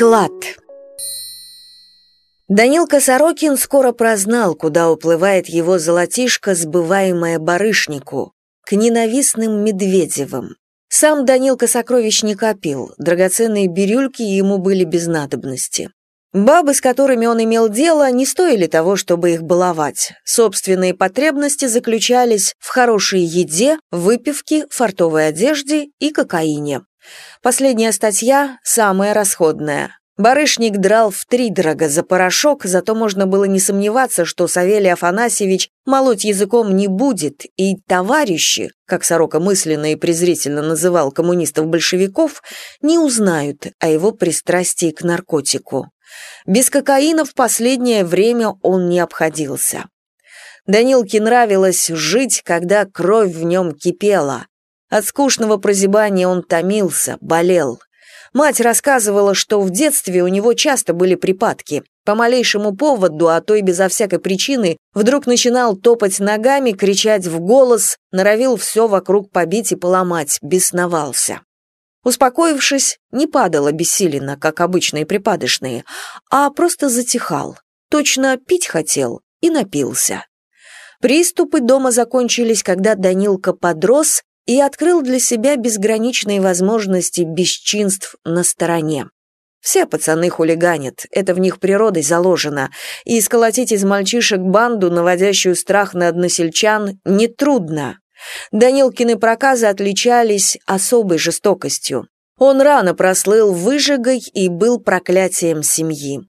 Клад. Данилка Сорокин скоро прознал, куда уплывает его золотишко, сбываемое барышнику, к ненавистным Медведевым. Сам Данилка сокровищ не копил, драгоценные бирюльки ему были без надобности. Бабы, с которыми он имел дело, не стоили того, чтобы их баловать. Собственные потребности заключались в хорошей еде, выпивке, фартовой одежде и кокаине. Последняя статья самая расходная. Барышник драл втридорога за порошок, зато можно было не сомневаться, что Савелий Афанасьевич молоть языком не будет, и товарищи, как Сорока мысленно и презрительно называл коммунистов-большевиков, не узнают о его пристрастии к наркотику. Без кокаина в последнее время он не обходился. Данилке нравилось жить, когда кровь в нем кипела. От скучного прозябания он томился, болел. Мать рассказывала, что в детстве у него часто были припадки. По малейшему поводу, а то и безо всякой причины, вдруг начинал топать ногами, кричать в голос, норовил все вокруг побить и поломать, бесновался. Успокоившись, не падал обессиленно, как обычные припадочные, а просто затихал. Точно пить хотел и напился. Приступы дома закончились, когда Данилка подрос и открыл для себя безграничные возможности бесчинств на стороне. Все пацаны хулиганят, это в них природой заложено, и сколотить из мальчишек банду, наводящую страх на односельчан, нетрудно. Данилкины проказы отличались особой жестокостью. Он рано прослыл выжигой и был проклятием семьи.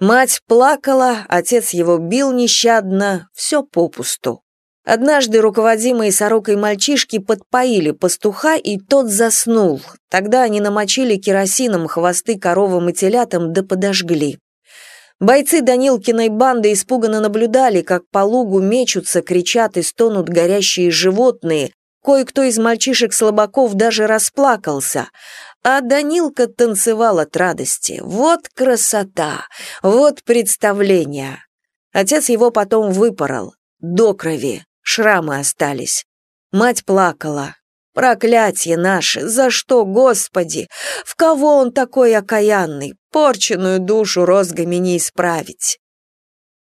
Мать плакала, отец его бил нещадно, все попусту. Однажды руководимые сорокой мальчишки подпоили пастуха, и тот заснул. Тогда они намочили керосином хвосты коровам и телятам да подожгли. Бойцы Данилкиной банды испуганно наблюдали, как по лугу мечутся, кричат и стонут горящие животные. Кое-кто из мальчишек-слабаков даже расплакался. А Данилка танцевал от радости. Вот красота! Вот представление! Отец его потом выпорол. До крови. Шрамы остались. Мать плакала. Проклятье наше, за что, Господи? В кого он такой окаянный? Порченную душу розгами не исправить.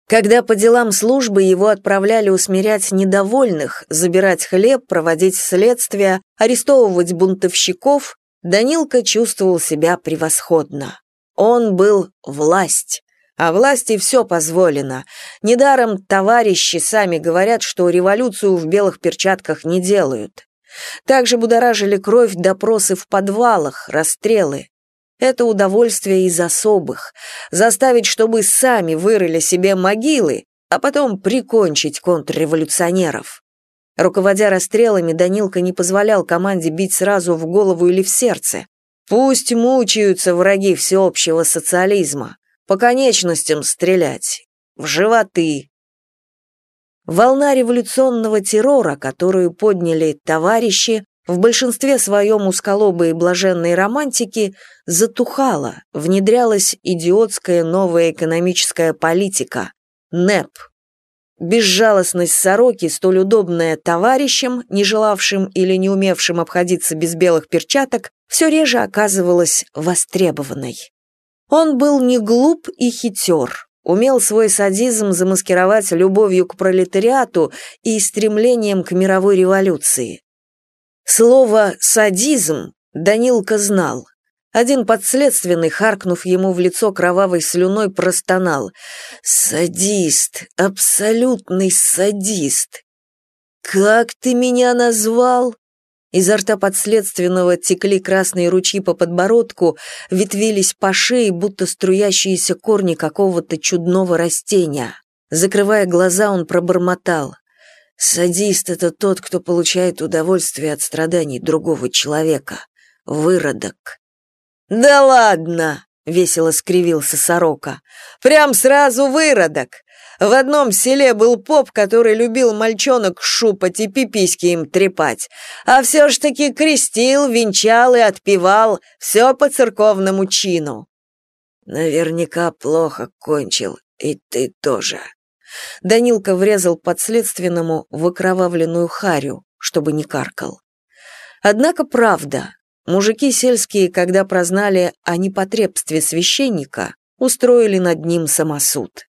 Когда по делам службы его отправляли усмирять недовольных, забирать хлеб, проводить следствия, арестовывать бунтовщиков, Данилка чувствовал себя превосходно. Он был власть. А власти все позволено. Недаром товарищи сами говорят, что революцию в белых перчатках не делают. Также будоражили кровь допросы в подвалах, расстрелы. Это удовольствие из особых. Заставить, чтобы сами вырыли себе могилы, а потом прикончить контрреволюционеров. Руководя расстрелами, Данилка не позволял команде бить сразу в голову или в сердце. Пусть мучаются враги всеобщего социализма. По конечностям стрелять. В животы. Волна революционного террора, которую подняли товарищи, в большинстве своем усколобые блаженные романтики, затухала, внедрялась идиотская новая экономическая политика – НЭП. Безжалостность сороки, столь удобная товарищам, не желавшим или не умевшим обходиться без белых перчаток, все реже оказывалась востребованной. Он был не глуп и хитер, умел свой садизм замаскировать любовью к пролетариату и стремлением к мировой революции. Слово «садизм» Данилка знал. Один подследственный, харкнув ему в лицо кровавой слюной, простонал. «Садист, абсолютный садист!» «Как ты меня назвал?» Изо рта подследственного текли красные ручьи по подбородку, ветвились по шее, будто струящиеся корни какого-то чудного растения. Закрывая глаза, он пробормотал. «Садист — это тот, кто получает удовольствие от страданий другого человека. Выродок». «Да ладно!» — весело скривился сорока. «Прям сразу выродок! В одном селе был поп, который любил мальчонок шупать и пиписьки им трепать, а все ж таки крестил, венчал и отпевал, все по церковному чину. Наверняка плохо кончил, и ты тоже. Данилка врезал подследственному в окровавленную харю, чтобы не каркал. Однако правда, Мужики сельские, когда прознали о непотребстве священника, устроили над ним самосуд.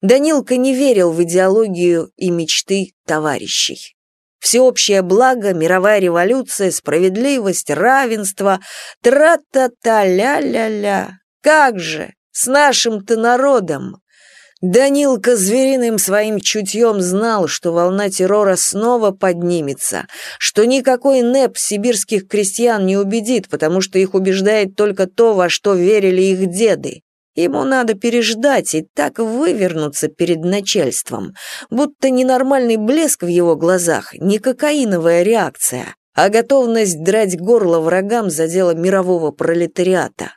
Данилка не верил в идеологию и мечты товарищей. Всеобщее благо, мировая революция, справедливость, равенство, тра-та-та, ля-ля-ля. Как же, с нашим-то народом. Данилка звериным своим чутьем знал, что волна террора снова поднимется, что никакой НЭП сибирских крестьян не убедит, потому что их убеждает только то, во что верили их деды. Ему надо переждать и так вывернуться перед начальством, будто ненормальный блеск в его глазах, не кокаиновая реакция, а готовность драть горло врагам за дело мирового пролетариата.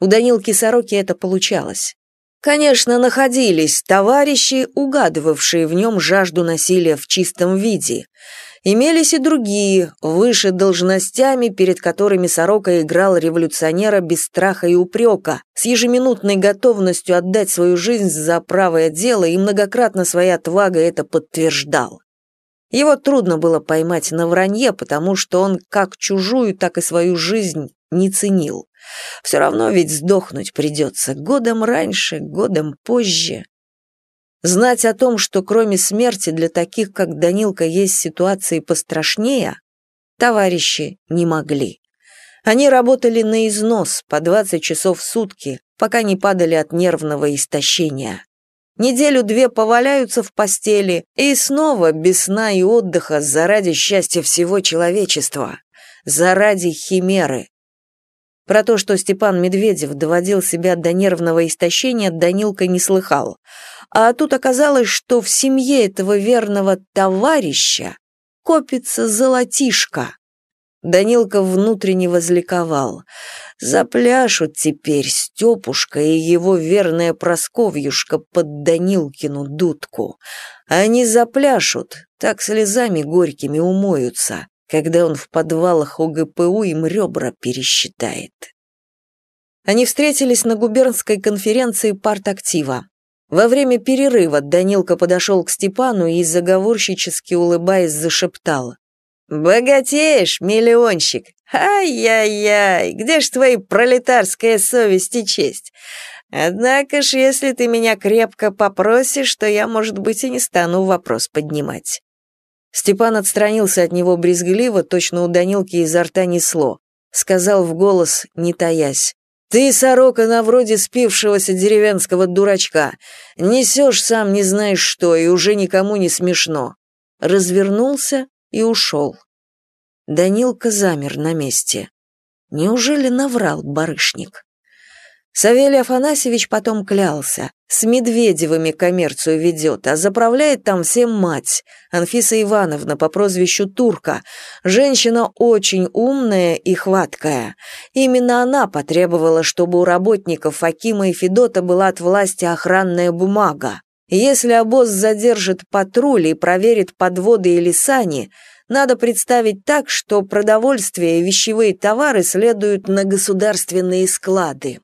У Данилки Сороки это получалось. Конечно, находились товарищи, угадывавшие в нем жажду насилия в чистом виде. Имелись и другие, выше должностями, перед которыми Сорока играл революционера без страха и упрека, с ежеминутной готовностью отдать свою жизнь за правое дело и многократно своей отвагой это подтверждал. Его трудно было поймать на вранье, потому что он как чужую, так и свою жизнь не ценил. Все равно ведь сдохнуть придется годом раньше, годом позже. Знать о том, что кроме смерти для таких, как Данилка, есть ситуации пострашнее, товарищи не могли. Они работали на износ по 20 часов в сутки, пока не падали от нервного истощения. Неделю-две поваляются в постели и снова без сна и отдыха заради счастья всего человечества, заради химеры, про то, что Степан Медведев доводил себя до нервного истощения, Данилка не слыхал. А тут оказалось, что в семье этого верного товарища копится золотишко. Данилка внутренне возликовал. Запляшут теперь Степушка и его верная Просковьюшка под Данилкину дудку. Они запляшут, так слезами горькими умоются когда он в подвалах ОГПУ им ребра пересчитает. Они встретились на губернской конференции партактива. Во время перерыва Данилка подошел к Степану и, заговорщически улыбаясь, зашептал. «Богатеешь, миллионщик! Ай-яй-яй, где ж твои пролетарская совесть и честь? Однако ж, если ты меня крепко попросишь, то я, может быть, и не стану вопрос поднимать. Степан отстранился от него брезгливо, точно у Данилки изо рта несло. Сказал в голос, не таясь. «Ты, сорока, на вроде спившегося деревенского дурачка. Несешь сам не знаешь что, и уже никому не смешно». Развернулся и ушел. Данилка замер на месте. Неужели наврал барышник? Савелий Афанасьевич потом клялся. С Медведевыми коммерцию ведет, а заправляет там всем мать, Анфиса Ивановна по прозвищу Турка. Женщина очень умная и хваткая. Именно она потребовала, чтобы у работников Факима и Федота была от власти охранная бумага. Если обоз задержит патруль и проверит подводы или сани, надо представить так, что продовольствие и вещевые товары следуют на государственные склады.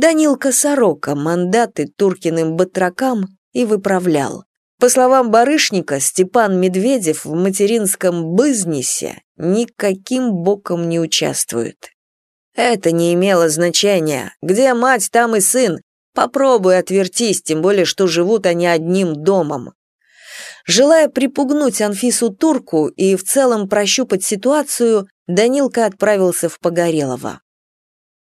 Данилка Сорока мандаты Туркиным батракам и выправлял. По словам барышника, Степан Медведев в материнском бизнесе никаким боком не участвует. Это не имело значения. Где мать, там и сын. Попробуй отвертись, тем более, что живут они одним домом. Желая припугнуть Анфису Турку и в целом прощупать ситуацию, Данилка отправился в Погорелово.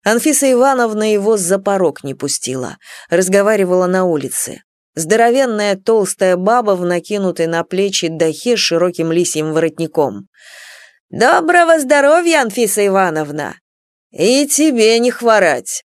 Анфиса Ивановна его за порог не пустила, разговаривала на улице. Здоровенная толстая баба в накинутой на плечи дахе с широким лисьим воротником. «Доброго здоровья, Анфиса Ивановна!» «И тебе не хворать!»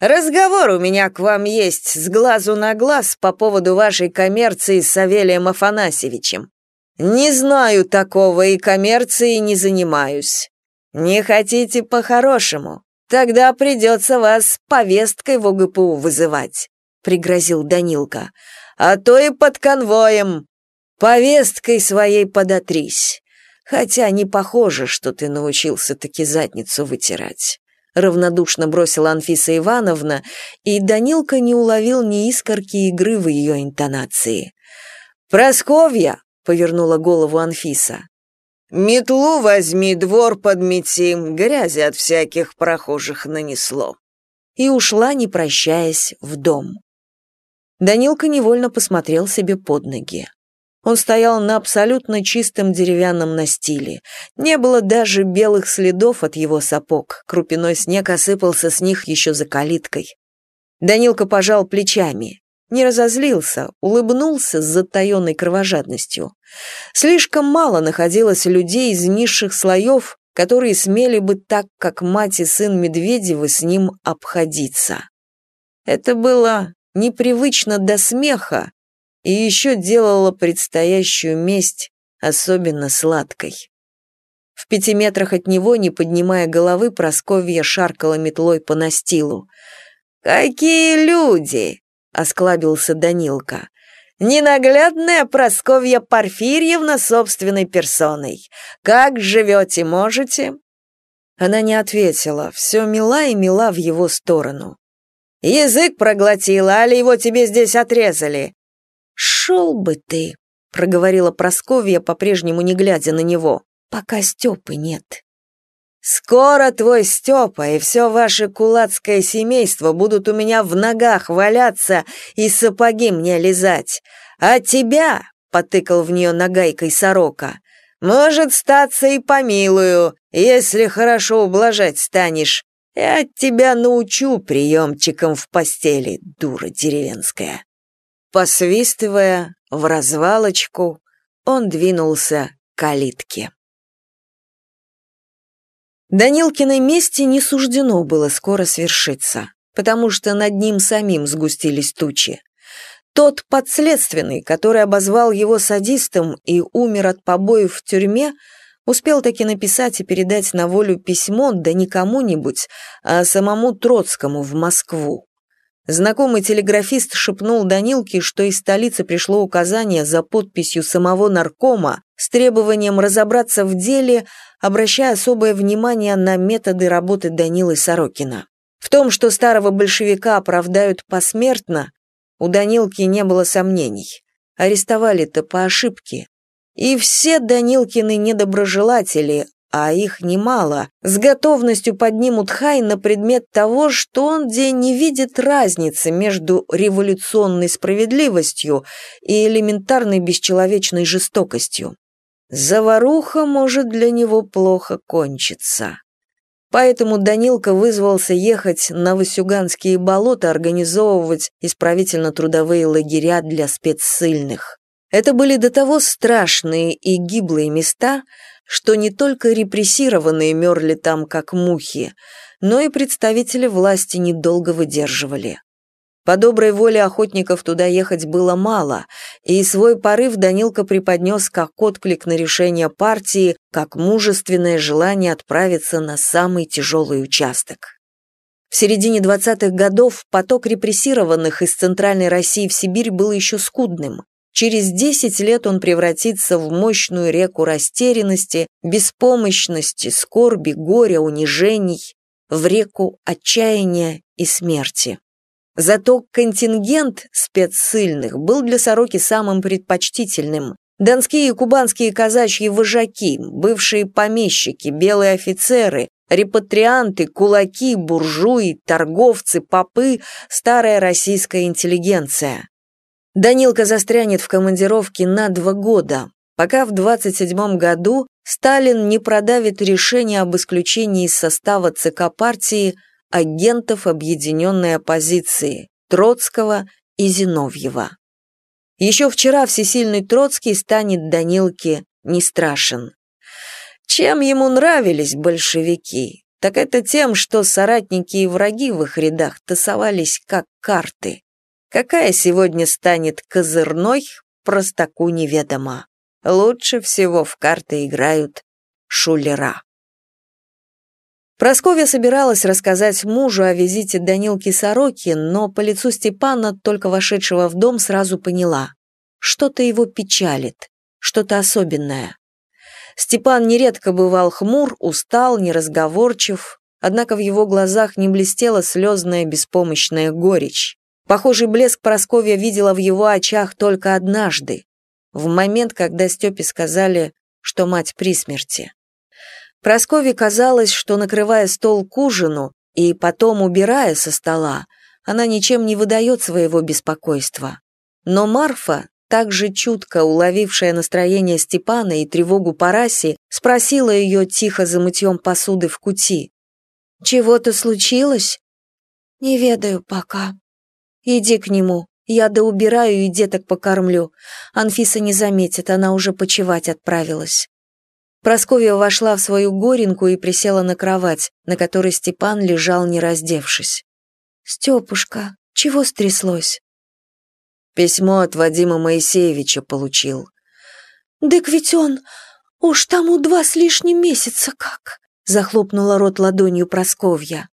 «Разговор у меня к вам есть с глазу на глаз по поводу вашей коммерции с Савелием Афанасьевичем. Не знаю такого и коммерцией не занимаюсь. Не хотите по-хорошему? Тогда придется вас повесткой в ОГПУ вызывать», — пригрозил Данилка. «А то и под конвоем. Повесткой своей подотрись. Хотя не похоже, что ты научился таки задницу вытирать». Равнодушно бросила Анфиса Ивановна, и Данилка не уловил ни искорки игры в ее интонации. «Просковья!» — повернула голову Анфиса. Метлу возьми, двор подмети, грязи от всяких прохожих нанесло». И ушла, не прощаясь, в дом. Данилка невольно посмотрел себе под ноги. Он стоял на абсолютно чистом деревянном настиле. Не было даже белых следов от его сапог. Крупяной снег осыпался с них еще за калиткой. Данилка пожал плечами. Не разозлился, улыбнулся с затаенной кровожадностью. Слишком мало находилось людей из низших слоев, которые смели бы так, как мать и сын Медведевы, с ним обходиться. Это было непривычно до смеха, и еще делала предстоящую месть особенно сладкой. В пяти метрах от него, не поднимая головы, Просковья шаркала метлой по настилу. «Какие люди!» — осклабился Данилка. «Ненаглядная Просковья Порфирьевна собственной персоной. Как живете, можете?» Она не ответила, все мила и мила в его сторону. «Язык проглотила, али его тебе здесь отрезали?» «Шел бы ты», — проговорила Просковья, по-прежнему не глядя на него, «пока Степы нет». «Скоро твой Степа и все ваше кулацкое семейство будут у меня в ногах валяться и сапоги мне лизать. А тебя, — потыкал в нее нагайкой сорока, — может, статься и помилую, если хорошо ублажать станешь. Я тебя научу приемчиком в постели, дура деревенская». Посвистывая в развалочку, он двинулся к калитке. Данилкиной мести не суждено было скоро свершиться, потому что над ним самим сгустились тучи. Тот подследственный, который обозвал его садистом и умер от побоев в тюрьме, успел таки написать и передать на волю письмо, да не кому-нибудь, а самому Троцкому в Москву. Знакомый телеграфист шепнул Данилке, что из столицы пришло указание за подписью самого наркома с требованием разобраться в деле, обращая особое внимание на методы работы Данилы Сорокина. В том, что старого большевика оправдают посмертно, у Данилки не было сомнений. Арестовали-то по ошибке. И все Данилкины недоброжелатели, а их немало, с готовностью поднимут хай на предмет того, что он где не видит разницы между революционной справедливостью и элементарной бесчеловечной жестокостью. Заваруха может для него плохо кончиться. Поэтому Данилка вызвался ехать на Васюганские болота организовывать исправительно-трудовые лагеря для спецсыльных. Это были до того страшные и гиблые места, что не только репрессированные мерли там, как мухи, но и представители власти недолго выдерживали. По доброй воле охотников туда ехать было мало, и свой порыв Данилка преподнес как отклик на решение партии, как мужественное желание отправиться на самый тяжелый участок. В середине 20-х годов поток репрессированных из Центральной России в Сибирь был еще скудным. Через 10 лет он превратится в мощную реку растерянности, беспомощности, скорби, горя, унижений, в реку отчаяния и смерти. Зато контингент спецсыльных был для Сороки самым предпочтительным. Донские и кубанские казачьи вожаки, бывшие помещики, белые офицеры, репатрианты, кулаки, буржуи, торговцы, попы, старая российская интеллигенция. Данилка застрянет в командировке на два года, пока в 27 году Сталин не продавит решение об исключении из состава ЦК партии агентов объединенной оппозиции Троцкого и Зиновьева. Еще вчера всесильный Троцкий станет Данилке не страшен. Чем ему нравились большевики, так это тем, что соратники и враги в их рядах тасовались как карты. Какая сегодня станет козырной, простаку неведомо. Лучше всего в карты играют шулера. Просковья собиралась рассказать мужу о визите Данилки Сороки, но по лицу Степана, только вошедшего в дом, сразу поняла. Что-то его печалит, что-то особенное. Степан нередко бывал хмур, устал, неразговорчив, однако в его глазах не блестела слезная беспомощная горечь. Похожий блеск Просковья видела в его очах только однажды, в момент, когда Степе сказали, что мать при смерти. Прасковье казалось, что, накрывая стол к ужину и потом убирая со стола, она ничем не выдает своего беспокойства. Но Марфа, также чутко уловившая настроение Степана и тревогу Параси, спросила ее тихо за мытьем посуды в кути. «Чего-то случилось?» «Не ведаю пока». «Иди к нему, я доубираю и деток покормлю. Анфиса не заметит, она уже почевать отправилась». Просковья вошла в свою горенку и присела на кровать, на которой Степан лежал, не раздевшись. «Степушка, чего стряслось?» Письмо от Вадима Моисеевича получил. «Дык ведь он... Уж тому два с лишним месяца как!» захлопнула рот ладонью Просковья.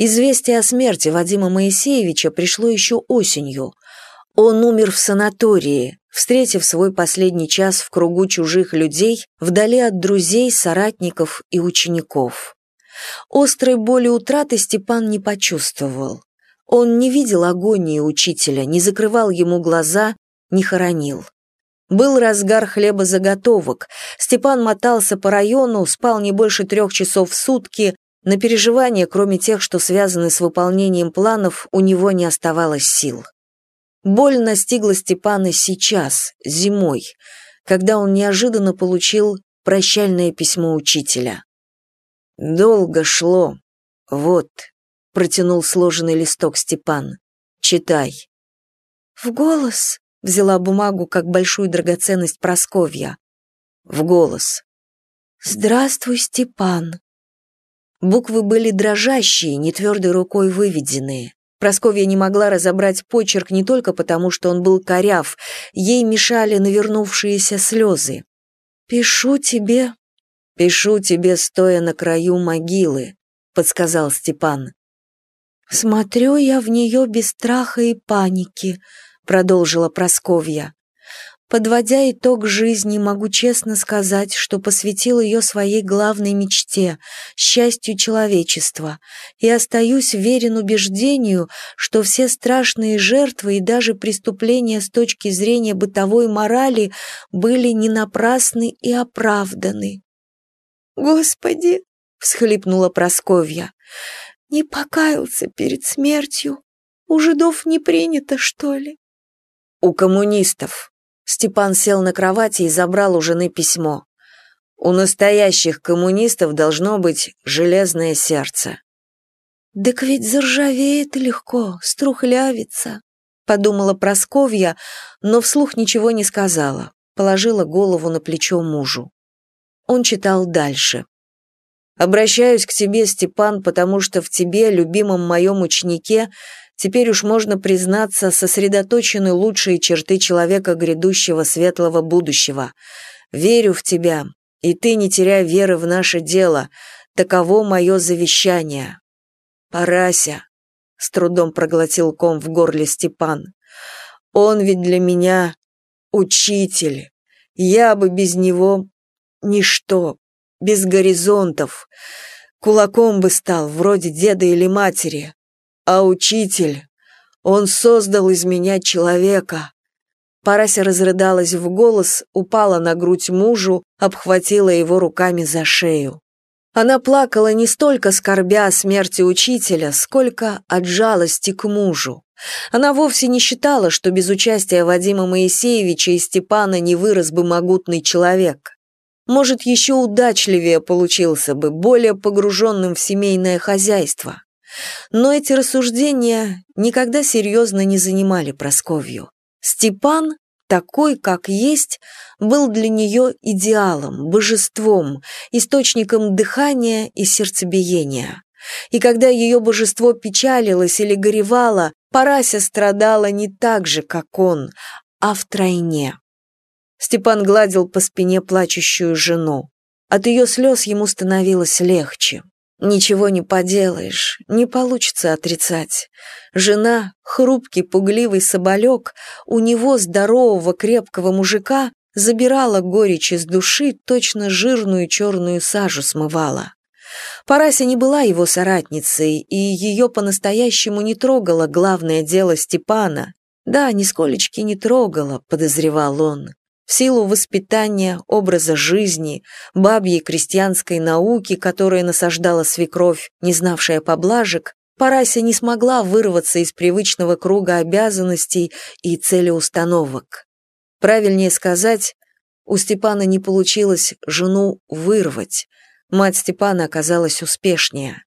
Известие о смерти Вадима Моисеевича пришло еще осенью. Он умер в санатории, встретив свой последний час в кругу чужих людей, вдали от друзей, соратников и учеников. Острой боли утраты Степан не почувствовал. Он не видел агонии учителя, не закрывал ему глаза, не хоронил. Был разгар хлебозаготовок. Степан мотался по району, спал не больше трех часов в сутки. На переживания, кроме тех, что связаны с выполнением планов, у него не оставалось сил. Боль настигла Степана сейчас, зимой, когда он неожиданно получил прощальное письмо учителя. «Долго шло. Вот, протянул сложенный листок Степан. «Читай». «В голос?» — взяла бумагу как большую драгоценность Просковья. «В голос». «Здравствуй, Степан». Буквы были дрожащие, не твердой рукой выведенные. Просковья не могла разобрать почерк не только потому, что он был коряв, ей мешали навернувшиеся слезы. «Пишу тебе...» «Пишу тебе, стоя на краю могилы», — подсказал Степан. «Смотрю я в нее без страха и паники», — продолжила Просковья. Подводя итог жизни, могу честно сказать, что посвятил ее своей главной мечте — счастью человечества, и остаюсь верен убеждению, что все страшные жертвы и даже преступления с точки зрения бытовой морали были не напрасны и оправданы. «Господи!» — всхлипнула Просковья. Не покаялся перед смертью. У жидов не принято, что ли? У коммунистов. Степан сел на кровати и забрал у жены письмо. У настоящих коммунистов должно быть железное сердце. «Так ведь заржавеет легко, струхлявится», — подумала Просковья, но вслух ничего не сказала, положила голову на плечо мужу. Он читал дальше. Обращаюсь к тебе, Степан, потому что в тебе, любимом моем ученике, теперь уж можно признаться, сосредоточены лучшие черты человека грядущего светлого будущего. Верю в тебя, и ты не теряй веры в наше дело. Таково мое завещание. Парася, с трудом проглотил ком в горле Степан. Он ведь для меня учитель. Я бы без него ничто без горизонтов. Кулаком бы стал, вроде деда или матери. А учитель, он создал из меня человека. Парася разрыдалась в голос, упала на грудь мужу, обхватила его руками за шею. Она плакала не столько скорбя о смерти учителя, сколько от жалости к мужу. Она вовсе не считала, что без участия Вадима Моисеевича и Степана не вырос бы могутный человек может, еще удачливее получился бы, более погруженным в семейное хозяйство. Но эти рассуждения никогда серьезно не занимали Просковью. Степан, такой, как есть, был для нее идеалом, божеством, источником дыхания и сердцебиения. И когда ее божество печалилось или горевало, Парася страдала не так же, как он, а втройне. Степан гладил по спине плачущую жену. От ее слез ему становилось легче. Ничего не поделаешь, не получится отрицать. Жена, хрупкий, пугливый соболек, у него, здорового, крепкого мужика, забирала горечь из души, точно жирную черную сажу смывала. Парася не была его соратницей, и ее по-настоящему не трогало главное дело Степана. Да, нисколечки не трогало, подозревал он. В силу воспитания, образа жизни, бабьей крестьянской науки, которая насаждала свекровь, не знавшая поблажек, Парася не смогла вырваться из привычного круга обязанностей и целеустановок. Правильнее сказать, у Степана не получилось жену вырвать. Мать Степана оказалась успешнее.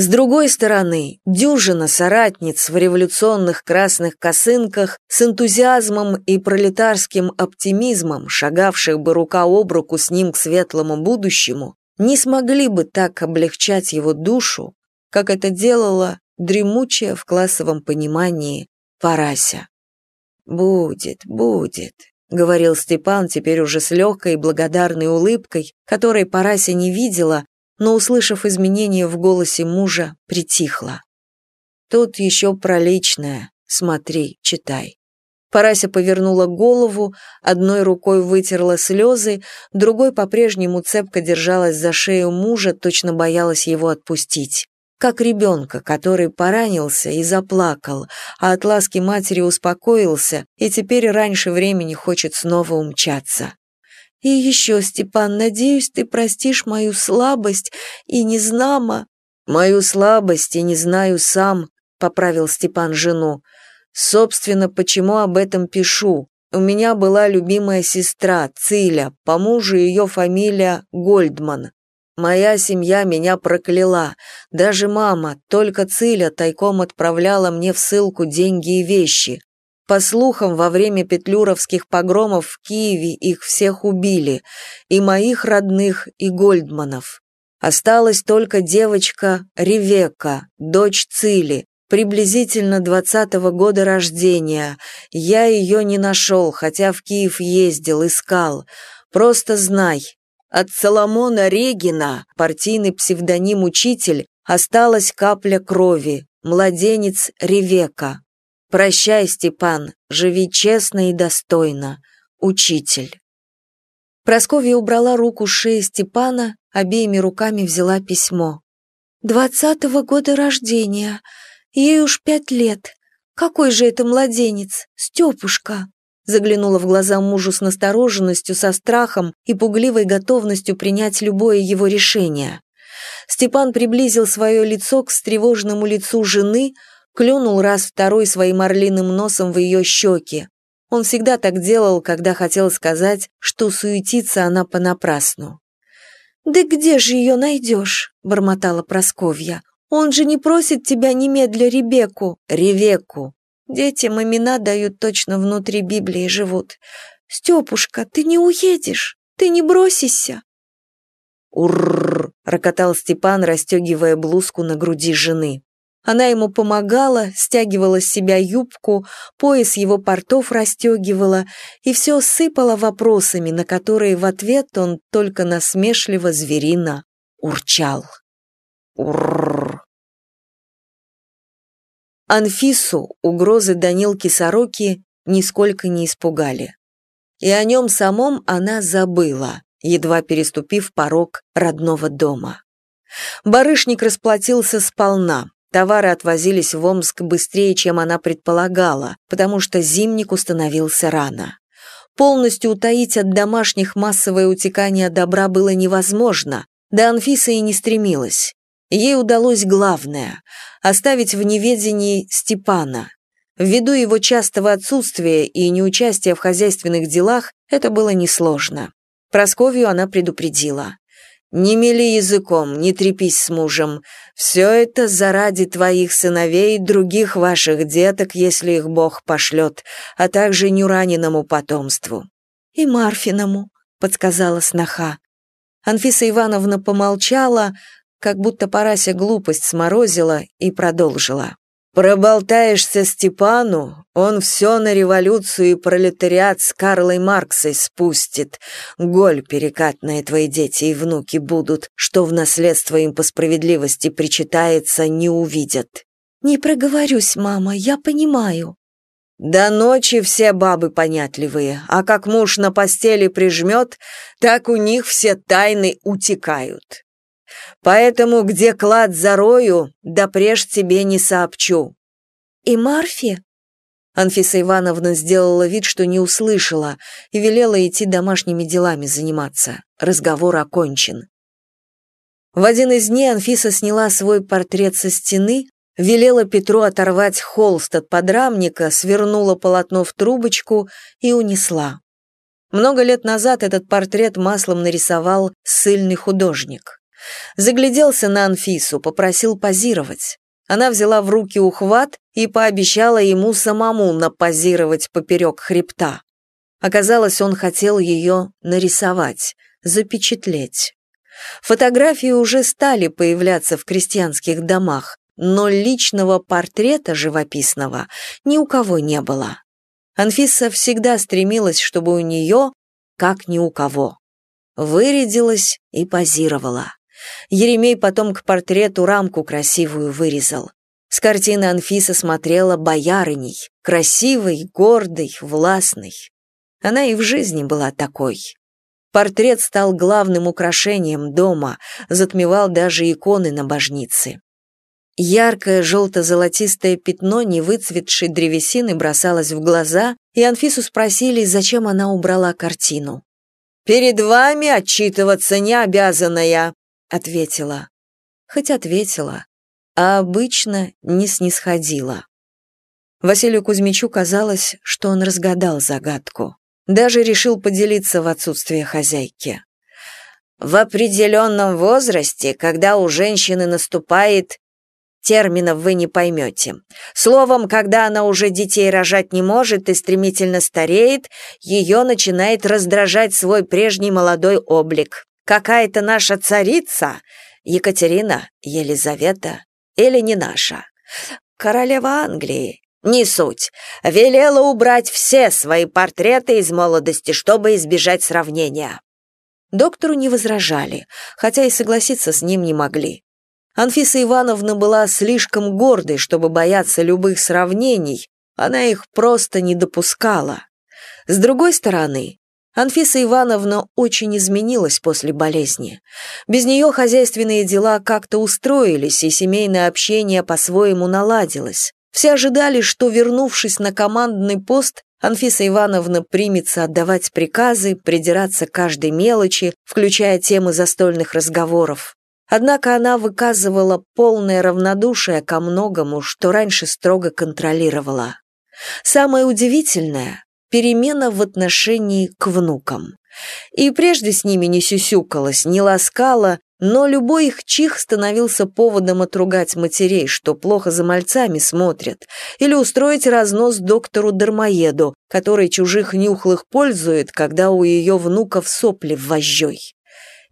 С другой стороны, дюжина соратниц в революционных красных косынках с энтузиазмом и пролетарским оптимизмом, шагавших бы рука об руку с ним к светлому будущему, не смогли бы так облегчать его душу, как это делала дремучая в классовом понимании Парася. «Будет, будет», — говорил Степан теперь уже с легкой и благодарной улыбкой, которой Парася не видела, но, услышав изменения в голосе мужа, притихла. «Тут еще про личное. Смотри, читай». Парася повернула голову, одной рукой вытерла слезы, другой по-прежнему цепко держалась за шею мужа, точно боялась его отпустить как ребенка, который поранился и заплакал, а от ласки матери успокоился и теперь раньше времени хочет снова умчаться. И еще, Степан, надеюсь, ты простишь мою слабость и незнамо... Мою слабость и не знаю сам, поправил Степан жену. Собственно, почему об этом пишу? У меня была любимая сестра, Циля, по мужу ее фамилия Гольдман. Моя семья меня прокляла. Даже мама, только Циля, тайком отправляла мне в ссылку деньги и вещи. По слухам, во время петлюровских погромов в Киеве их всех убили, и моих родных, и Гольдманов. Осталась только девочка Ревека, дочь Цили, приблизительно двадцатого года рождения. Я ее не нашел, хотя в Киев ездил, искал. Просто знай, от Соломона Регина, партийный псевдоним «Учитель», осталась капля крови, младенец Ревека. Прощай, Степан, живи честно и достойно. Учитель. Просковья убрала руку с шеи Степана, обеими руками взяла письмо. «Двадцатого года рождения. Ей уж пять лет. Какой же это младенец? Степушка!» заглянула в глаза мужу с настороженностью, со страхом и пугливой готовностью принять любое его решение. Степан приблизил свое лицо к встревоженному лицу жены, клюнул раз второй своим орлиным носом в ее щеки. Он всегда так делал, когда хотел сказать, что суетится она понапрасну. «Да где же ее найдешь?» — бормотала Просковья. «Он же не просит тебя немедля Ребекку». «Ревекку», Детям имена дают точно внутри Библии живут. Степушка, ты не уедешь, ты не бросишься. Урррр, рокотал Степан, расстегивая блузку на груди жены. Она ему помогала, стягивала с себя юбку, пояс его портов расстегивала и все сыпала вопросами, на которые в ответ он только насмешливо зверина урчал. Урррр. Анфису угрозы Данилки Сороки нисколько не испугали. И о нем самом она забыла, едва переступив порог родного дома. Барышник расплатился сполна, товары отвозились в Омск быстрее, чем она предполагала, потому что зимник установился рано. Полностью утаить от домашних массовое утекание добра было невозможно, да Анфиса и не стремилась. Ей удалось главное – оставить в неведении Степана. Ввиду его частого отсутствия и неучастия в хозяйственных делах, это было несложно. Просковью она предупредила. «Не мели языком, не трепись с мужем. Все это заради твоих сыновей и других ваших деток, если их Бог пошлет, а также нюраниному потомству». «И Марфиному», — подсказала сноха. Анфиса Ивановна помолчала, как будто Парася глупость сморозила и продолжила. «Проболтаешься Степану, он все на революцию и пролетариат с Карлой Марксой спустит. Голь перекатные твои дети и внуки будут, что в наследство им по справедливости причитается, не увидят». «Не проговорюсь, мама, я понимаю», до ночи все бабы понятливые, а как муж на постели прижмет, так у них все тайны утекают. Поэтому где клад зарою, да преж тебе не сообщу». «И Марфи?» Анфиса Ивановна сделала вид, что не услышала, и велела идти домашними делами заниматься. Разговор окончен. В один из дней Анфиса сняла свой портрет со стены, велела Петру оторвать холст от подрамника, свернула полотно в трубочку и унесла. Много лет назад этот портрет маслом нарисовал ссыльный художник. Загляделся на Анфису, попросил позировать. Она взяла в руки ухват и пообещала ему самому напозировать поперек хребта. Оказалось, он хотел ее нарисовать, запечатлеть. Фотографии уже стали появляться в крестьянских домах, но личного портрета живописного ни у кого не было. Анфиса всегда стремилась, чтобы у нее, как ни у кого. Вырядилась и позировала. Еремей потом к портрету рамку красивую вырезал. С картины Анфиса смотрела боярыней, красивой, гордой, властной. Она и в жизни была такой. Портрет стал главным украшением дома, затмевал даже иконы на божнице. Яркое желто-золотистое пятно невыцветшей древесины бросалось в глаза, и Анфису спросили, зачем она убрала картину. «Перед вами отчитываться не обязанная», — ответила. Хоть ответила, а обычно не снисходила. Василию Кузьмичу казалось, что он разгадал загадку. Даже решил поделиться в отсутствие хозяйки. В определенном возрасте, когда у женщины наступает терминов вы не поймете. Словом, когда она уже детей рожать не может и стремительно стареет, ее начинает раздражать свой прежний молодой облик. Какая-то наша царица, Екатерина, Елизавета, или не наша, королева Англии, не суть. Велела убрать все свои портреты из молодости, чтобы избежать сравнения. Доктору не возражали, хотя и согласиться с ним не могли. Анфиса Ивановна была слишком гордой, чтобы бояться любых сравнений, она их просто не допускала. С другой стороны, Анфиса Ивановна очень изменилась после болезни. Без нее хозяйственные дела как-то устроились, и семейное общение по-своему наладилось. Все ожидали, что, вернувшись на командный пост, Анфиса Ивановна примется отдавать приказы, придираться к каждой мелочи, включая темы застольных разговоров. Однако она выказывала полное равнодушие ко многому, что раньше строго контролировала. Самое удивительное – перемена в отношении к внукам. И прежде с ними не сюсюкалась, не ласкала, но любой их чих становился поводом отругать матерей, что плохо за мальцами смотрят, или устроить разнос доктору-дармоеду, который чужих нюхлых пользует, когда у ее внуков сопли вожжой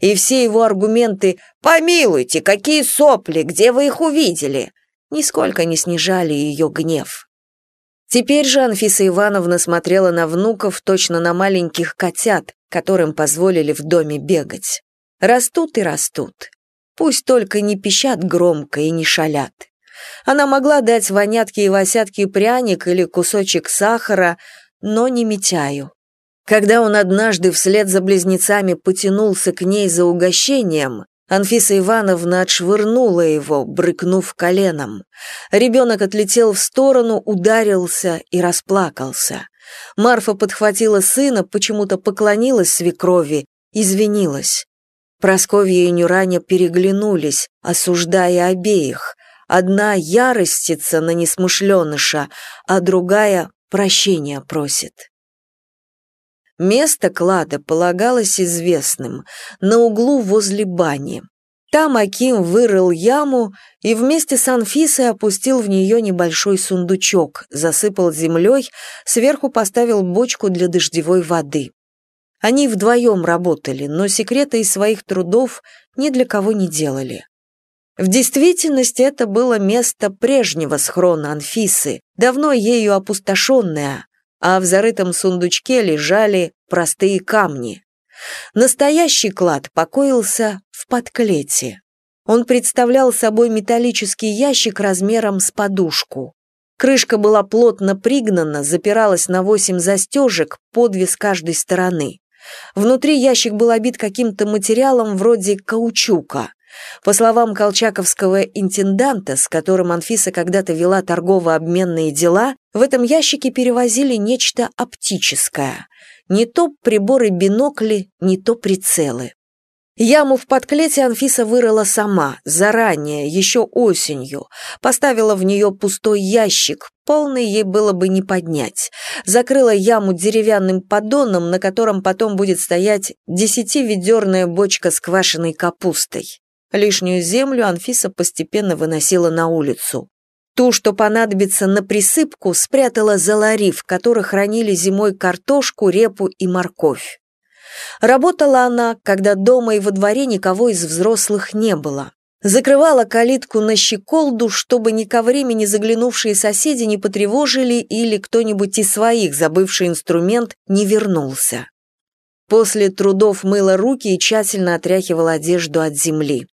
и все его аргументы «Помилуйте, какие сопли, где вы их увидели?» нисколько не снижали ее гнев. Теперь же Анфиса Ивановна смотрела на внуков точно на маленьких котят, которым позволили в доме бегать. Растут и растут. Пусть только не пищат громко и не шалят. Она могла дать вонятке и Васятке пряник или кусочек сахара, но не Митяю. Когда он однажды вслед за близнецами потянулся к ней за угощением, Анфиса Ивановна отшвырнула его, брыкнув коленом. Ребенок отлетел в сторону, ударился и расплакался. Марфа подхватила сына, почему-то поклонилась свекрови, извинилась. Просковья и Нюраня переглянулись, осуждая обеих. Одна яростится на несмышленыша, а другая прощения просит. Место клада полагалось известным, на углу возле бани. Там Аким вырыл яму и вместе с Анфисой опустил в нее небольшой сундучок, засыпал землей, сверху поставил бочку для дождевой воды. Они вдвоем работали, но секрета из своих трудов ни для кого не делали. В действительности это было место прежнего схрона Анфисы, давно ею опустошенное, а в зарытом сундучке лежали простые камни. Настоящий клад покоился в подклете. Он представлял собой металлический ящик размером с подушку. Крышка была плотно пригнана, запиралась на восемь застежек, подвес каждой стороны. Внутри ящик был обит каким-то материалом вроде каучука. По словам колчаковского интенданта, с которым Анфиса когда-то вела торгово-обменные дела, В этом ящике перевозили нечто оптическое. Не то приборы-бинокли, не то прицелы. Яму в подклете Анфиса вырыла сама, заранее, еще осенью. Поставила в нее пустой ящик, полный ей было бы не поднять. Закрыла яму деревянным поддоном, на котором потом будет стоять десятиведерная бочка с квашеной капустой. Лишнюю землю Анфиса постепенно выносила на улицу. Ту, что понадобится на присыпку, спрятала за лари, в которых хранили зимой картошку, репу и морковь. Работала она, когда дома и во дворе никого из взрослых не было. Закрывала калитку на щеколду, чтобы ни ко времени заглянувшие соседи не потревожили или кто-нибудь из своих, забывший инструмент, не вернулся. После трудов мыла руки и тщательно отряхивала одежду от земли.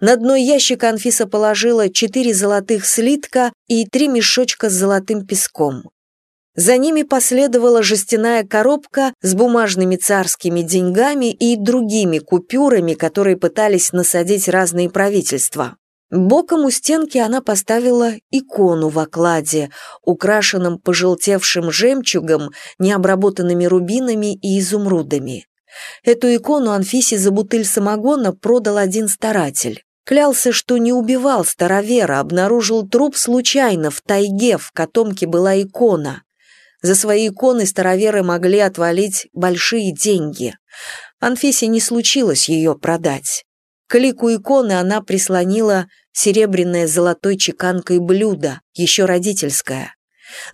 На дно ящика Анфиса положила четыре золотых слитка и три мешочка с золотым песком. За ними последовала жестяная коробка с бумажными царскими деньгами и другими купюрами, которые пытались насадить разные правительства. Боком у стенки она поставила икону в окладе, украшенном пожелтевшим жемчугом, необработанными рубинами и изумрудами. Эту икону Анфисе за бутыль самогона продал один старатель. Клялся, что не убивал старовера, обнаружил труп случайно в тайге, в котомке была икона. За свои иконы староверы могли отвалить большие деньги. Анфисе не случилось ее продать. К лику иконы она прислонила серебряное золотой чеканкой блюдо, еще родительское.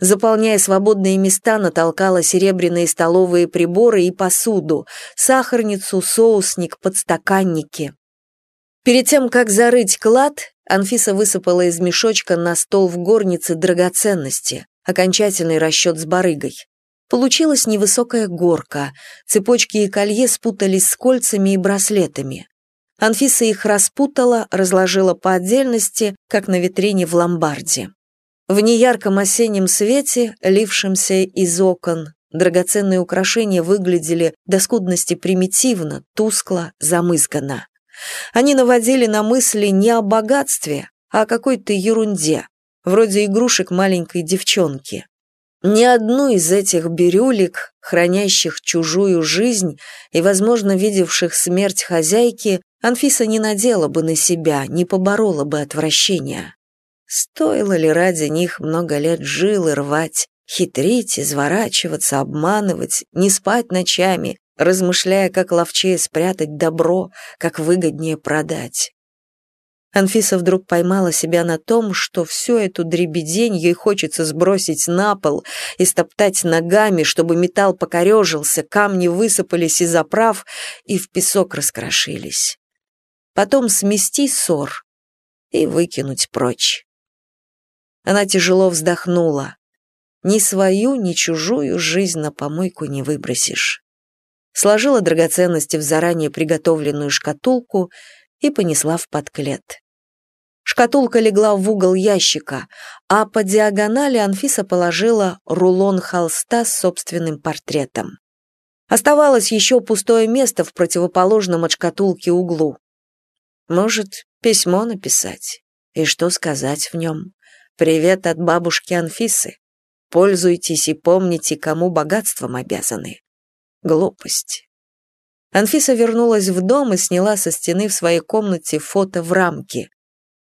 Заполняя свободные места, натолкала серебряные столовые приборы и посуду, сахарницу, соусник, подстаканники. Перед тем, как зарыть клад, Анфиса высыпала из мешочка на стол в горнице драгоценности, окончательный расчет с барыгой. Получилась невысокая горка, цепочки и колье спутались с кольцами и браслетами. Анфиса их распутала, разложила по отдельности, как на витрине в ломбарде. В неярком осеннем свете, лившемся из окон, драгоценные украшения выглядели до скудности примитивно, тускло, замызганно. Они наводили на мысли не о богатстве, а о какой-то ерунде, вроде игрушек маленькой девчонки. Ни одну из этих бирюлек, хранящих чужую жизнь и, возможно, видевших смерть хозяйки, Анфиса не надела бы на себя, не поборола бы отвращения. Стоило ли ради них много лет жил и рвать, хитрить, изворачиваться, обманывать, не спать ночами, размышляя, как ловчее спрятать добро, как выгоднее продать? Анфиса вдруг поймала себя на том, что всю эту дребедень ей хочется сбросить на пол и стоптать ногами, чтобы металл покорежился, камни высыпались из оправ и в песок раскрошились. Потом смести ссор и выкинуть прочь. Она тяжело вздохнула. Ни свою, ни чужую жизнь на помойку не выбросишь. Сложила драгоценности в заранее приготовленную шкатулку и понесла в подклет. Шкатулка легла в угол ящика, а по диагонали Анфиса положила рулон холста с собственным портретом. Оставалось еще пустое место в противоположном от шкатулки углу. Может, письмо написать? И что сказать в нем? Привет от бабушки Анфисы. Пользуйтесь и помните, кому богатством обязаны. Глупость. Анфиса вернулась в дом и сняла со стены в своей комнате фото в рамке.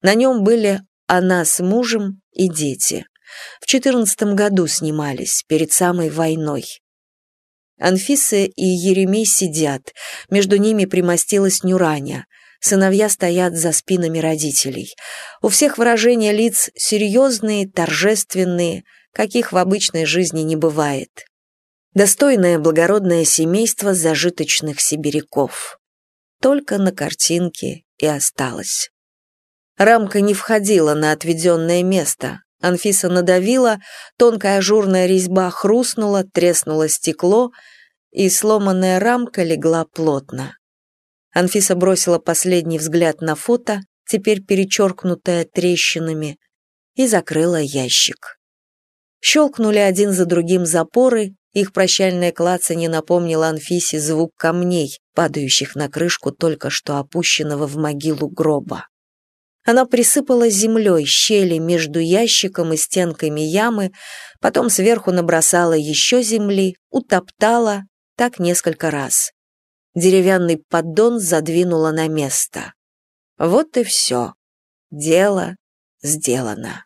На нем были она с мужем и дети. В четырнадцатом году снимались, перед самой войной. Анфиса и Еремей сидят, между ними примостилась Нюраня – Сыновья стоят за спинами родителей. У всех выражения лиц серьезные, торжественные, каких в обычной жизни не бывает. Достойное благородное семейство зажиточных сибиряков. Только на картинке и осталось. Рамка не входила на отведенное место. Анфиса надавила, тонкая ажурная резьба хрустнула, треснуло стекло, и сломанная рамка легла плотно. Анфиса бросила последний взгляд на фото, теперь перечеркнутое трещинами, и закрыла ящик. Щелкнули один за другим запоры, их прощальное клацанье напомнило Анфисе звук камней, падающих на крышку только что опущенного в могилу гроба. Она присыпала землей щели между ящиком и стенками ямы, потом сверху набросала еще земли, утоптала, так несколько раз. Деревянный поддон задвинула на место. Вот и все. Дело сделано.